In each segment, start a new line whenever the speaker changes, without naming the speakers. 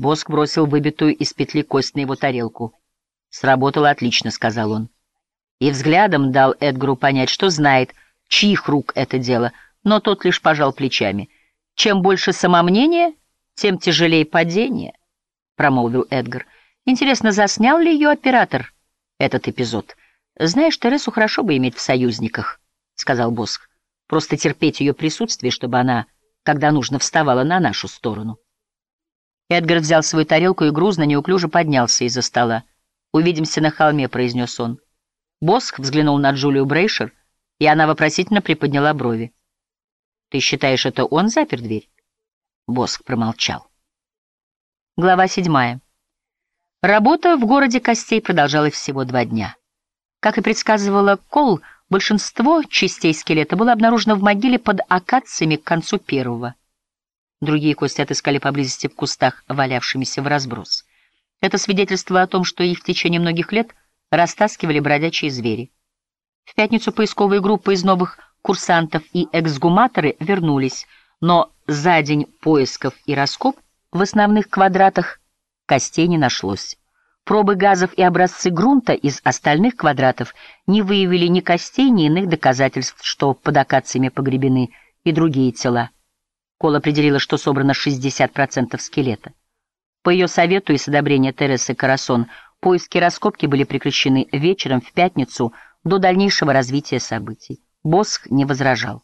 Боск бросил выбитую из петли кость на его тарелку. «Сработало отлично», — сказал он. И взглядом дал Эдгару понять, что знает, чьих рук это дело, но тот лишь пожал плечами. «Чем больше самомнения, тем тяжелее падение», — промолвил Эдгар. «Интересно, заснял ли ее оператор этот эпизод?» «Знаешь, Тересу хорошо бы иметь в союзниках», — сказал Босх. «Просто терпеть ее присутствие, чтобы она, когда нужно, вставала на нашу сторону». Эдгар взял свою тарелку и грузно, неуклюже поднялся из-за стола. «Увидимся на холме», — произнес он. Босх взглянул на Джулию Брейшер, и она вопросительно приподняла брови. «Ты считаешь, это он запер дверь?» Босх промолчал. Глава седьмая. Работа в городе Костей продолжалась всего два дня. Как и предсказывала Кол, большинство частей скелета было обнаружено в могиле под акациями к концу первого. Другие кости отыскали поблизости в кустах, валявшимися в разброс. Это свидетельство о том, что их в течение многих лет растаскивали бродячие звери. В пятницу поисковые группы из новых курсантов и эксгуматоры вернулись, но за день поисков и раскоп в основных квадратах костей не нашлось. Пробы газов и образцы грунта из остальных квадратов не выявили ни костей, ни иных доказательств, что под акациями погребены и другие тела. Кол определила, что собрано 60% скелета. По ее совету и с одобрения Тересы Карасон поиски раскопки были прекращены вечером в пятницу до дальнейшего развития событий. Босх не возражал.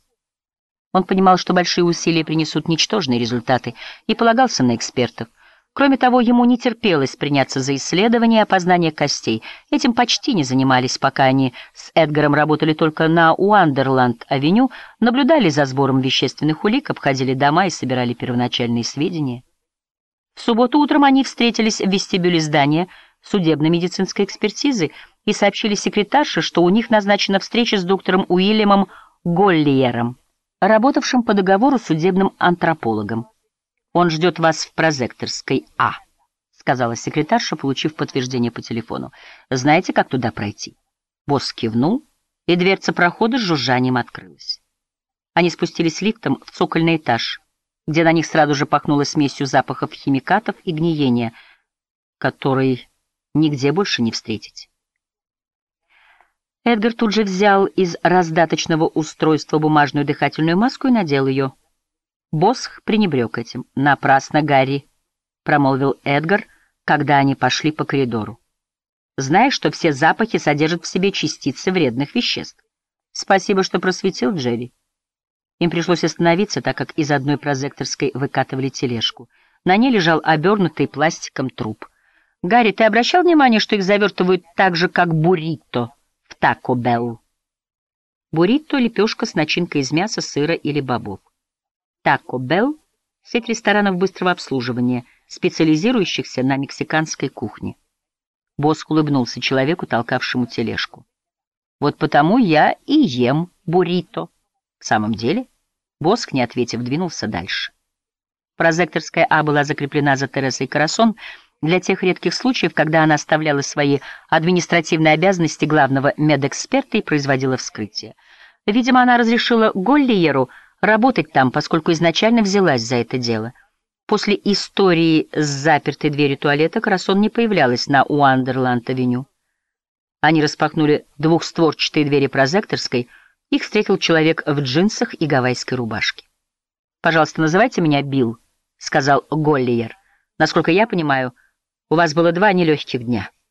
Он понимал, что большие усилия принесут ничтожные результаты, и полагался на экспертов. Кроме того, ему не терпелось приняться за исследование и опознание костей. Этим почти не занимались, пока они с Эдгаром работали только на Уандерланд-авеню, наблюдали за сбором вещественных улик, обходили дома и собирали первоначальные сведения. В субботу утром они встретились в вестибюле здания судебно-медицинской экспертизы и сообщили секретарше, что у них назначена встреча с доктором Уильямом Голлиером, работавшим по договору судебным антропологом. «Он ждет вас в прозекторской А», — сказала секретарша, получив подтверждение по телефону. «Знаете, как туда пройти?» Босс кивнул, и дверца прохода с жужжанием открылась. Они спустились лифтом в цокольный этаж, где на них сразу же пахнуло смесью запахов химикатов и гниения, который нигде больше не встретить. Эдгар тут же взял из раздаточного устройства бумажную дыхательную маску и надел ее. Босх пренебрег этим. «Напрасно, Гарри», — промолвил Эдгар, когда они пошли по коридору. «Знаешь, что все запахи содержат в себе частицы вредных веществ. Спасибо, что просветил Джерри». Им пришлось остановиться, так как из одной прозекторской выкатывали тележку. На ней лежал обернутый пластиком труп. «Гарри, ты обращал внимание, что их завертывают так же, как буррито в Тако Белл?» Буррито — лепешка с начинкой из мяса, сыра или бобов. Taco Bell — сеть ресторанов быстрого обслуживания, специализирующихся на мексиканской кухне. Босс улыбнулся человеку, толкавшему тележку. «Вот потому я и ем буррито». В самом деле, Боск, не ответив, двинулся дальше. Прозекторская А была закреплена за Тересой Карасон для тех редких случаев, когда она оставляла свои административные обязанности главного медэксперта и производила вскрытие. Видимо, она разрешила Голлиеру работать там, поскольку изначально взялась за это дело. После истории с запертой дверью туалета Красон не появлялась на Уандерланд-авеню. Они распахнули двухстворчатые двери прозекторской, их встретил человек в джинсах и гавайской рубашке. «Пожалуйста, называйте меня Билл», — сказал Голлиер. «Насколько я понимаю, у вас было два нелегких дня».